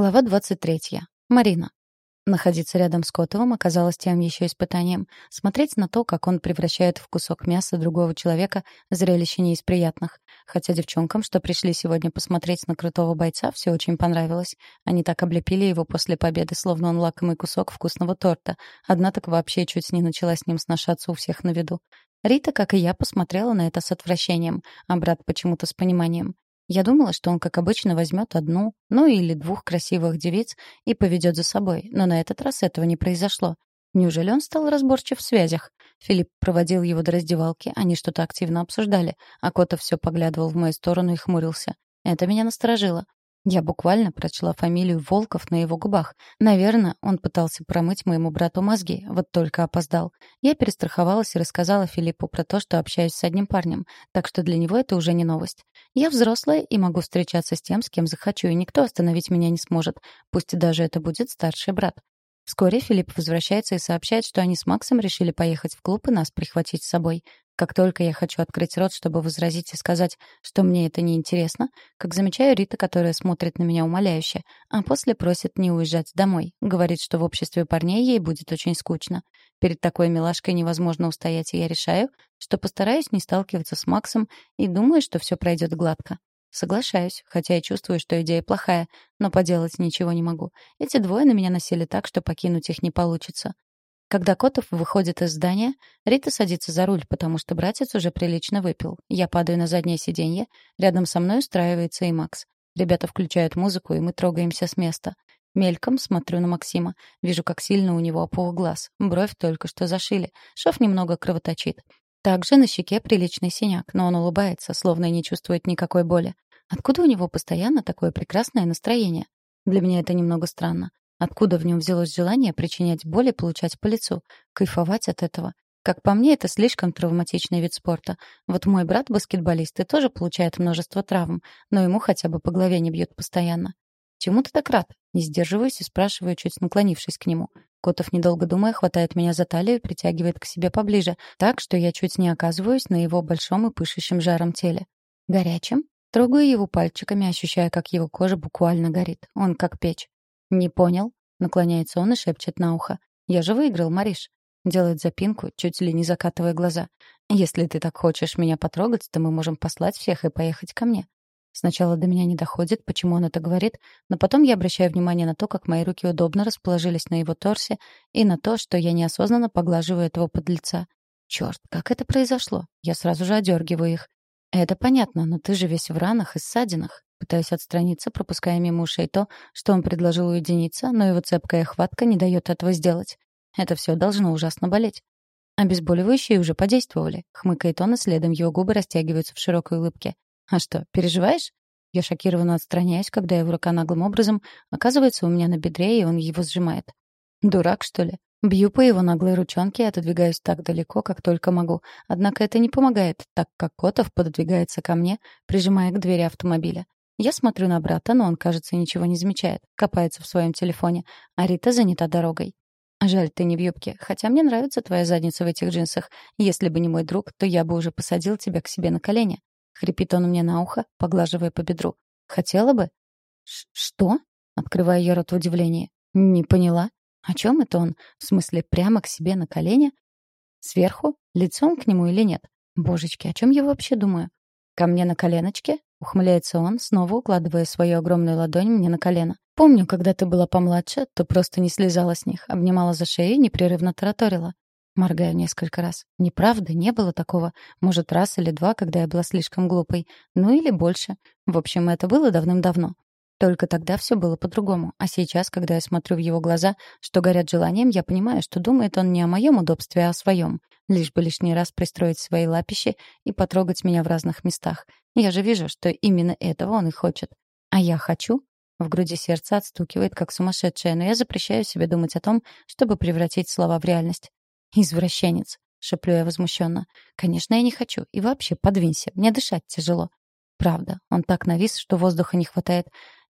Глава 23. Марина. Находиться рядом с Котовым оказалось тем еще испытанием. Смотреть на то, как он превращает в кусок мяса другого человека, зрелище не из приятных. Хотя девчонкам, что пришли сегодня посмотреть на крутого бойца, все очень понравилось. Они так облепили его после победы, словно он лакомый кусок вкусного торта. Одна так вообще чуть не начала с ним сношаться у всех на виду. Рита, как и я, посмотрела на это с отвращением, а брат почему-то с пониманием. Я думала, что он, как обычно, возьмет одну, ну или двух красивых девиц и поведет за собой, но на этот раз этого не произошло. Неужели он стал разборчив в связях? Филипп проводил его до раздевалки, они что-то активно обсуждали, а Котов все поглядывал в мою сторону и хмурился. Это меня насторожило. Я буквально прочла фамилию Волков на его губах. Наверное, он пытался промыть моему брату мозги, вот только опоздал. Я перестраховалась и рассказала Филиппу про то, что общаюсь с одним парнем, так что для него это уже не новость. Я взрослая и могу встречаться с тем, с кем захочу, и никто остановить меня не сможет, пусть даже это будет старший брат. Вскоре Филипп возвращается и сообщает, что они с Максом решили поехать в клуб и нас прихватить с собой. Как только я хочу открыть рот, чтобы возразить и сказать, что мне это не интересно, как замечаю Рита, которая смотрит на меня умоляюще, а после просит не уезжать домой, говорит, что в обществе парней ей будет очень скучно. Перед такой милашкой невозможно устоять, и я решаю, что постараюсь не сталкиваться с Максом и думаю, что все пройдет гладко. Соглашаюсь, хотя и чувствую, что идея плохая, но поделать ничего не могу. Эти двое на меня насели так, что покинуть их не получится. Когда Котов выходит из здания, Рита садится за руль, потому что братец уже прилично выпил. Я падаю на заднее сиденье, рядом со мной устраивается и Макс. Ребята включают музыку, и мы трогаемся с места. Мельком смотрю на Максима. Вижу, как сильно у него опух глаз. Бровь только что зашили. Шов немного кровоточит. Также на щеке приличный синяк, но он улыбается, словно и не чувствует никакой боли. Откуда у него постоянно такое прекрасное настроение? Для меня это немного странно. Откуда в нем взялось желание причинять боль и получать по лицу? Кайфовать от этого? Как по мне, это слишком травматичный вид спорта. Вот мой брат баскетболист и тоже получает множество травм, но ему хотя бы по голове не бьют постоянно. «Чему ты так рад?» Не сдерживаюсь и спрашиваю, чуть наклонившись к нему. Котов, недолго думая, хватает меня за талию и притягивает к себе поближе, так, что я чуть не оказываюсь на его большом и пышущем жаром теле. Горячим? Трогаю его пальчиками, ощущая, как его кожа буквально горит. Он как печь. «Не понял?» — наклоняется он и шепчет на ухо. «Я же выиграл, Мариш». Делает запинку, чуть ли не закатывая глаза. «Если ты так хочешь меня потрогать, то мы можем послать всех и поехать ко мне. Сначала до меня не доходит, почему он это говорит, но потом я обращаю внимание на то, как мои руки удобно расположились на его торсе, и на то, что я неосознанно поглаживаю этого подлеца. Черт, как это произошло? Я сразу же одергиваю их. Это понятно, но ты же весь в ранах и ссадинах. Пытаюсь отстраниться, пропуская мимо ушей то, что он предложил уединиться, но его цепкая хватка не дает этого сделать. Это все должно ужасно болеть. Обезболивающие уже подействовали. Хмыкает он, и следом его губы растягиваются в широкой улыбке. «А что, переживаешь?» Я шокированно отстраняюсь, когда его рука наглым образом оказывается у меня на бедре, и он его сжимает. «Дурак, что ли?» Бью по его наглой ручонке и отодвигаюсь так далеко, как только могу. Однако это не помогает, так как Котов пододвигается ко мне, прижимая к двери автомобиля. Я смотрю на брата, но он, кажется, ничего не замечает. Копается в своем телефоне, а Рита занята дорогой. «Жаль, ты не в юбке, хотя мне нравится твоя задница в этих джинсах. Если бы не мой друг, то я бы уже посадил тебя к себе на колени». Хрипит он мне на ухо, поглаживая по бедру. «Хотела бы?» «Что?» — открывая я рот в удивлении. «Не поняла. О чем это он? В смысле, прямо к себе на колени? Сверху? Лицом к нему или нет? Божечки, о чем я вообще думаю? Ко мне на коленочке? Ухмыляется он, снова укладывая свою огромную ладонь мне на колено. Помню, когда ты была помладше, то просто не слезала с них, обнимала за шею и непрерывно тараторила. Моргаю несколько раз. Неправда, не было такого. Может, раз или два, когда я была слишком глупой. Ну или больше. В общем, это было давным-давно. Только тогда все было по-другому. А сейчас, когда я смотрю в его глаза, что горят желанием, я понимаю, что думает он не о моем удобстве, а о своем. Лишь бы лишний раз пристроить свои лапищи и потрогать меня в разных местах. Я же вижу, что именно этого он и хочет. А я хочу? В груди сердце отстукивает, как сумасшедшее, но я запрещаю себе думать о том, чтобы превратить слова в реальность. «Извращенец», — шеплю я возмущенно. «Конечно, я не хочу. И вообще, подвинься. Мне дышать тяжело». Правда, он так навис, что воздуха не хватает.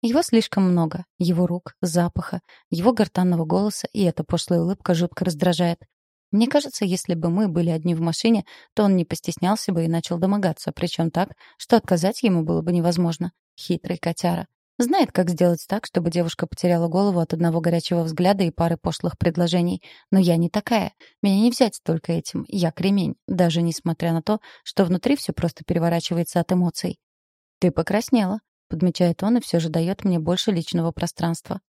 Его слишком много. Его рук, запаха, его гортанного голоса, и эта пошлая улыбка жутко раздражает. Мне кажется, если бы мы были одни в машине, то он не постеснялся бы и начал домогаться, причем так, что отказать ему было бы невозможно. Хитрый котяра. Знает, как сделать так, чтобы девушка потеряла голову от одного горячего взгляда и пары пошлых предложений. Но я не такая. Меня не взять только этим. Я кремень, даже несмотря на то, что внутри все просто переворачивается от эмоций. «Ты покраснела», подмечает он и все же дает мне больше личного пространства.